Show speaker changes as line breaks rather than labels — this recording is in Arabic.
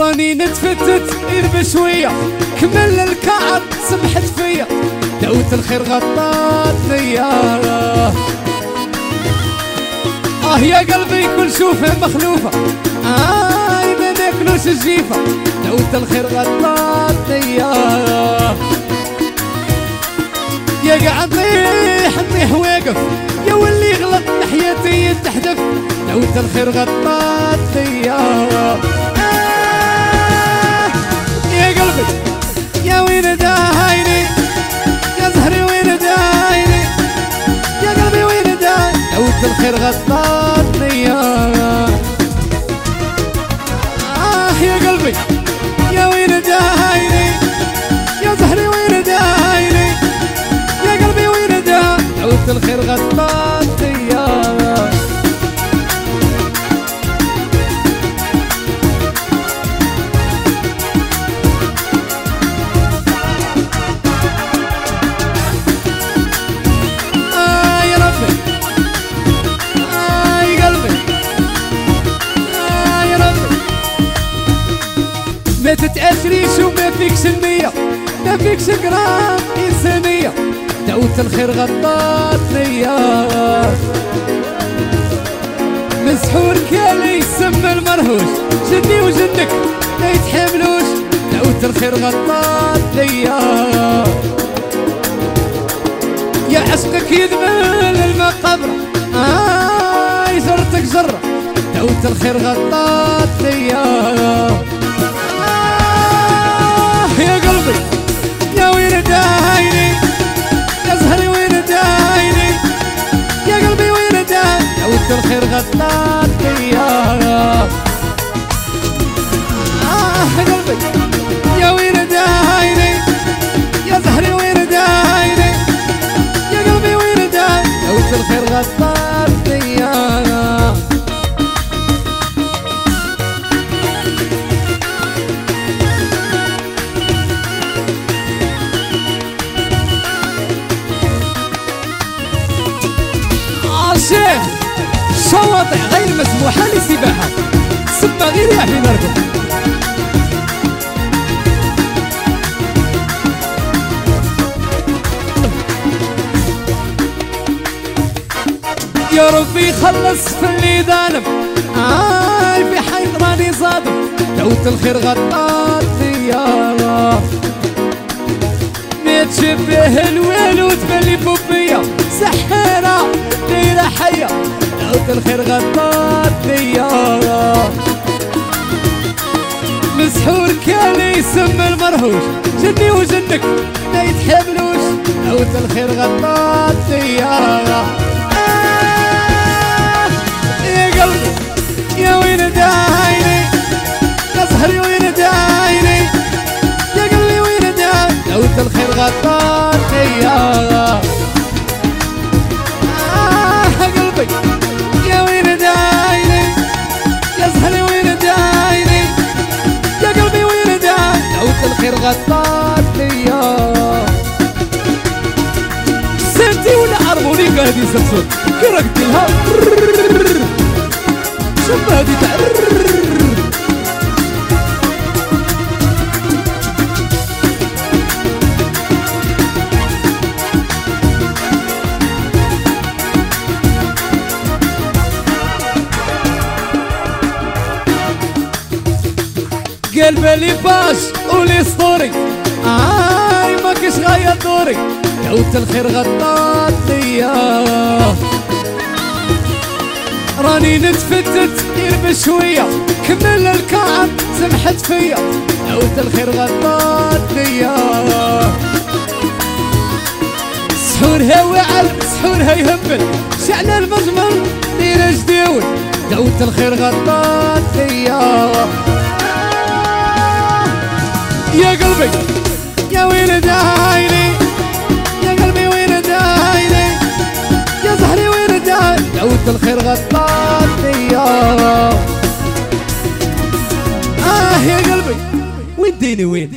راني نتفتت بشوية كمل الكعب سمحت فيا. دوت الخير غطاتني آه يا قلبي كل شوفة مخلوفة. آه ما ناكلوش الجيفة. دوت الخير غطاتني يا قاعد نطيح نطيح واقف. يا واللي غلط حياتي تحدف. دوت الخير غطاتني الخير غطاتني آه يا قلبي يا وين دايني يا زهري وين دايني يا قلبي وين دا عودت الخير ما فيكش جرام إنسانية دعوت الخير غطات ليا مسحور كالي يسمى المرهوش جني وجنك ما يتحملوش. دعوت الخير غطات ليا يا عشقك يدمل المقبرة آه جرتك جرة. دعوت الخير غطات ليا الخير غطات يا آه قلبي يا وين دايني يا زهري وين دايني يا قلبي وين دايني. لو الخير غطات يا شيخ. شواطئ غير مسموحة للسباحة ثم غير يحمي نركب يا ربي خلص في اللي ظالم آه في حيط راني صادم. دوت الخير غطاتني يا الله ما تشبه الخير غطاتني يا مسحور كالي يسم المرهوش جني وجنك ما يتحملوش. دوت الخير غطاتني يا يا قلبي يا وين دايني يا سهري وين دايني يا قلبي وين دايني دوت الخير غطاتني يا غطات ليا. سنتي ولا هارمونيكا هذه سلسل كي راك ديرها شوف هذه تاع قلب لي باش ولي سطوري آي ما كش غاية دوري. كوت الخير غطات ليا. راني نتفتت كثير بشوية. كمل الكعب سمحت فيا. كوت الخير غطات ليا. سحورها وعل سحورها يهبل شعل المجمر دير جديول دوت الخير غطات ليا. يا قلبي. يا وين دايني يا قلبي وين دايني يا زهري وين دايني دعوت الخير غطاتني يا آه يا قلبي. وين ديني وين؟